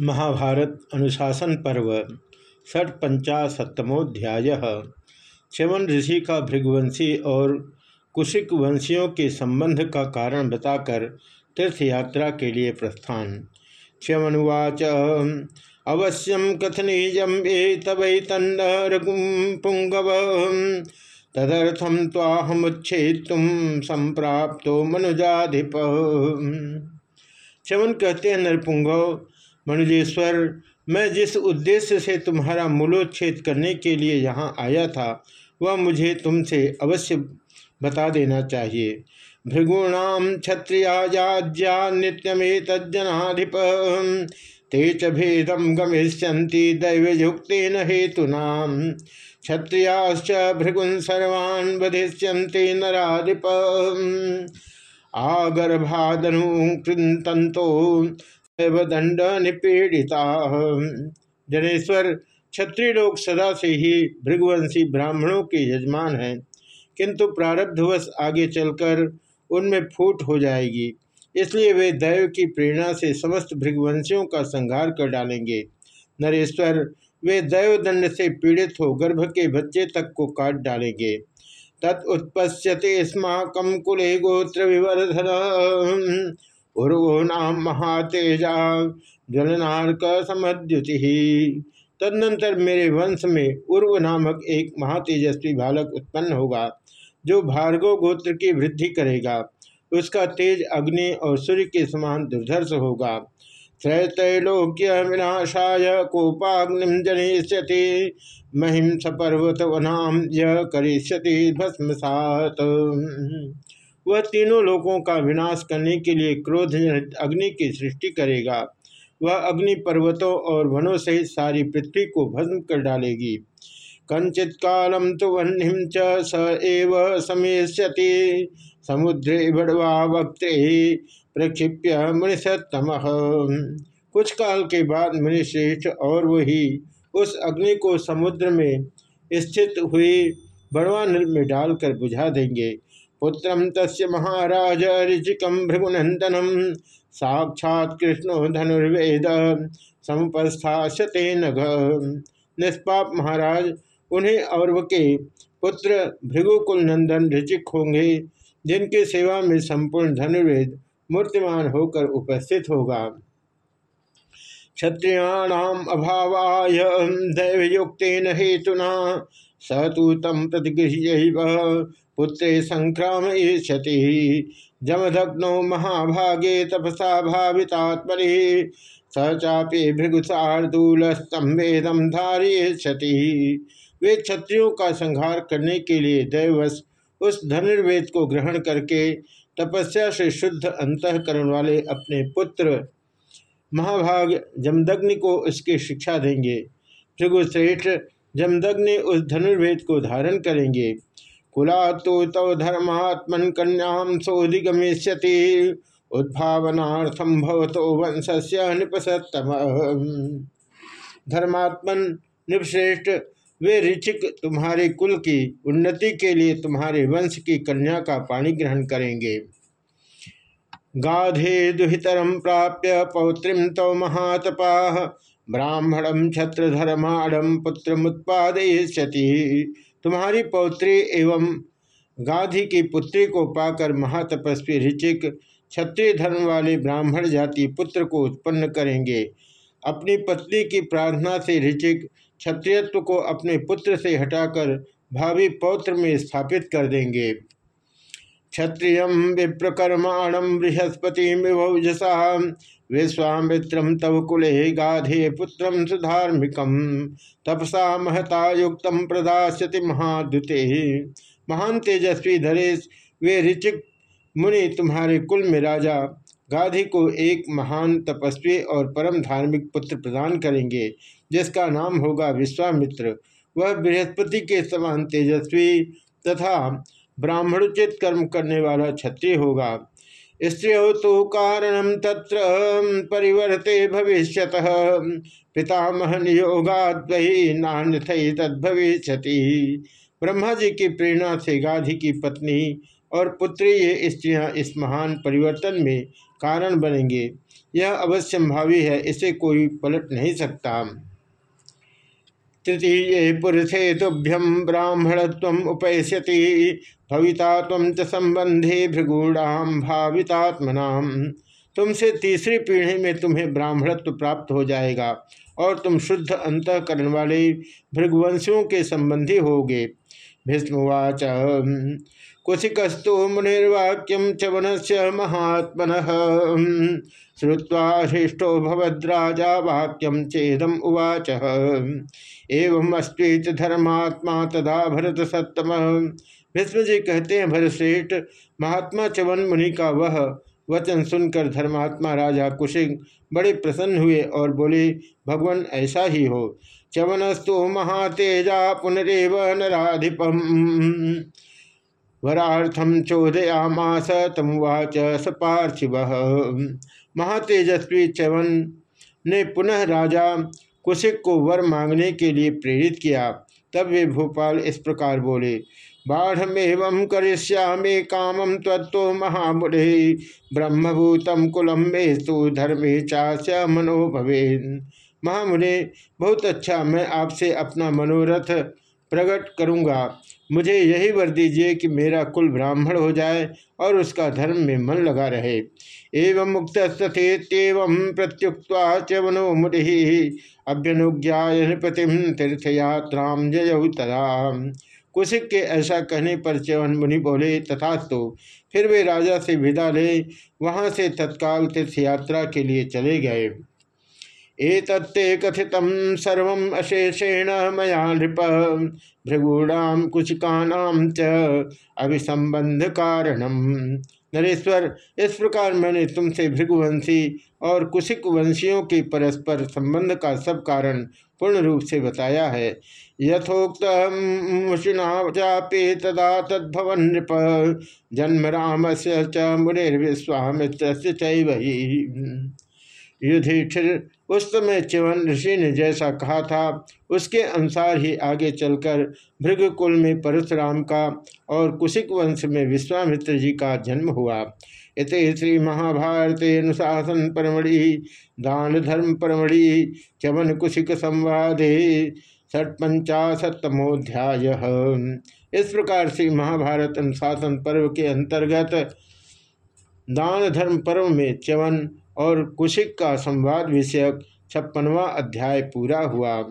महाभारत अनुशासन पर्व, षट पंचाशतमोध्याय च्यवन ऋषि का भृगवंशी और कुशिक वंशियों के संबंध का कारण बताकर तीर्थ यात्रा के लिए प्रस्थान। च्यवनुवाच अवश्यम कथनीयम ये तवै पुंगव तदर्थम ताहमुच्छेद संप्राप्तो मनुजाधिप। च्यवन कहते हैं, नरपुंगव मनुजेश्वर, मैं जिस उद्देश्य से तुम्हारा मूलोच्छेद करने के लिए यहाँ आया था, वह मुझे तुमसे अवश्य बता देना चाहिए। भृगुणाम क्षत्रियाज्या नित्यमे तज्जनाधिप ते च भेदम गमिष्यन्ति दैवयुक्ति न क्षत्रियाश्च भृगुन सर्वान् वधिष्यन्ति नराधिप। आगर्भादनु कृतंतो दंड निपीड़िता जनेश्वर क्षत्रिय लोग सदा से ही भृगवंशी ब्राह्मणों के यजमान हैं। किंतु प्रारब्धवश आगे चलकर उनमें फूट हो जाएगी। इसलिए वे दैव की प्रेरणा से समस्त भृगवंशियों का संहार कर डालेंगे। नरेश्वर, वे दैव दंड से पीड़ित हो गर्भ के बच्चे तक को काट डालेंगे। तत्पश्यते स्माकम कुले गोत्र विवर्धन उर्वो नाम महातेजा ज्वलनार्क समद्युति तदनंतर मेरे वंश में उर्व नामक एक महातेजस्वी बालक उत्पन्न होगा, जो भार्गव गोत्र की वृद्धि करेगा। उसका तेज अग्नि और सूर्य के समान दुर्धर्ष होगा। त्रैतैलोक्य विनाशा कोपाग्निम जनिष्यति महिम सपर्वत वनाम यह करिष्यति भस्मसात। वह तीनों लोगों का विनाश करने के लिए क्रोध, अग्नि की सृष्टि करेगा। वह अग्नि पर्वतों और वनों सहित सारी पृथ्वी को भस्म कर डालेगी। कंचित कालम तो वह्निम च एव समेष्यति। समुद्रे बड़वा वक्ते प्रक्षिप्य मुनिषतम कुछ काल के बाद मुनिश्रेष्ठ और वही उस अग्नि को समुद्र में स्थित हुई बड़वा नल में डालकर बुझा देंगे। पुत्रम तस् महाराज ऋचिकम भृगुनंदनम साक्षात कृष्णो धनुर्वेद समुपस्थाते नघ। निष्पाप महाराज, उन्हें और के पुत्र भृगुकुल नंदन ऋचिक होंगे, जिनकी सेवा में संपूर्ण धनुर्वेद मूर्तिमान होकर उपस्थित होगा। क्षत्रियाणाम अभावाय दैवयुक्तेन हेतुना स तो तम प्रतिगृह्य पुत्रे संक्राम क्षति जमधग्नो महाभागे तपसा भावितात्मनि। स चापे भृगुसार्दूलस्तंभेदम धारिय क्षति वे क्षत्रियों का संहार करने के लिए दैवश उस धनुर्वेद को ग्रहण करके तपस्या से शुद्ध अंतकरण वाले अपने पुत्र महाभाग जमदग्नि को उसकी शिक्षा देंगे। भृगुश्रेष्ठ जमदग्नि उस धनुर्वेद को धारण करेंगे। कुला तो तव धर्मात्मन कन्याम सोधिगमिष्यति उद्भावनार्थम भवतो वंश से निपसतम धर्मात्मन निपश्रेष्ठ, वे ऋचिक तुम्हारे कुल की उन्नति के लिए तुम्हारे वंश की कन्या का पाणी ग्रहण करेंगे। गाधे दुहितरम प्राप्य पौत्रीम तव महातपा। ब्राह्मणम छत्रधर्माणम पुत्र मुत्पादयति तुम्हारी पौत्री एवं गांधी की पुत्री को पाकर महातपस्वी ऋचिक क्षत्रिय धर्म वाले ब्राह्मण जाति पुत्र को उत्पन्न करेंगे। अपनी पत्नी की प्रार्थना से ऋचिक क्षत्रियत्व को अपने पुत्र से हटाकर भावी पौत्र में स्थापित कर देंगे। क्षत्रिय विप्रकर्माणम बृहस्पति विभौजसा विश्वामित्रम तव कुले गाधे पुत्र सुधार्मिकम तपसा महता युक्त प्रदास्यति महादुते महान तेजस्वी धरेश वे ऋचिक मुनि, तुम्हारे कुल में राजा, गाधी को एक महान तपस्वी और परम धार्मिक पुत्र प्रदान करेंगे, जिसका नाम होगा विश्वामित्र। वह बृहस्पति के समान तेजस्वी तथा ब्राह्मणोचित कर्म करने वाला क्षत्रिय होगा। स्त्रियो तो कारण तत्र परिवर्ते भविष्य पितामह नियोगाद्वही नान्यथई तद्भविष्यति। ब्रह्मा जी की प्रेरणा से गाधी की पत्नी और पुत्री ये स्त्रियाँ इस महान परिवर्तन में कारण बनेंगे। यह अवश्यंभावी है, इसे कोई पलट नहीं सकता। तृतीय पुरुषे तोभ्यम ब्राह्मणत्व उपैष्यति भविता च संबंधे भृगूणाम भावितात्मना। तुमसे तीसरी पीढ़ी में तुम्हें ब्राह्मणत्व प्राप्त हो जाएगा और तुम शुद्ध अंतकरण वाले भृगवंशियों के संबंधी होगे। भीष्मवाच। कुशिकस्तु मुनिर्वाक्यम च से महात्मन। श्रुवा हृष्टो भवद्राजा वाक्यम चेदम उवाच। एवं अस्वीत धर्मात्मा तदा भरत सत्तम भीष्म जी कहते हैं, भरतश्रेष्ठ, महात्मा चवन मुनि का वह वचन सुनकर धर्मात्मा राजा कुशिक बड़े प्रसन्न हुए और बोले, भगवान ऐसा ही हो। चवनस्तु महातेजा पुनरेव नराधिपम। वरार्थम चोदयामास तमुवाच स पार्थिव महातेजस्वी चवन ने पुनः राजा कुशिक को वर मांगने के लिए प्रेरित किया। तब वे भोपाल इस प्रकार बोले, बाढ़मेव करिष्यामे कामम तत्व महामुरे ब्रह्मभूतम कुलम मेस्तु, धर्मे चाश्य मनोभवे महामुने बहुत अच्छा मैं आपसे अपना मनोरथ प्रकट करूँगा। मुझे यही वर दीजिए कि मेरा कुल ब्राह्मण हो जाए और उसका धर्म में मन लगा रहे। एवं मुक्त तथेत्यव प्रत्युक्ता च वनो मुनि अभ्यनुज्ञा नृपतिम तीर्थयात्रा जय तदा। कुशिक के ऐसा कहने पर च्यवन मुनि बोले तथा तो फिर वे राजा से विदा ले। वहाँ से तत्काल तीर्थयात्रा के लिए चले गए। एतत्ते कथित सर्व अशेषेण मया नृप। भृगूणाम कुशिकानाम च अभिसंबंध कारणम नरेश्वर, इस प्रकार मैंने तुमसे भृगुवंशी और कुशिक वंशियों के परस्पर संबंध का सब कारण पूर्ण रूप से बताया है। यथोक्त मुशिना चापे तदा तद्भवन नृप। जन्म राम से च मुनिर्विश्वामित्र युधिष्ठिर उस समय च्यवन ऋषि ने जैसा कहा था, उसके अनुसार ही आगे चलकर भृगकुल में परशुराम का और कुशिक वंश में विश्वामित्र जी का जन्म हुआ। इत श्री महाभारत अनुशासन परमढ़ि दान धर्म परमढ़ि चवन कुशिक संवादे षटपंचाशतमोध्याय इस प्रकार से महाभारत अनुशासन पर्व के अंतर्गत दान धर्म पर्व में च्यवन और कुशिक का संवाद विषयक छप्पनवा अध्याय पूरा हुआ।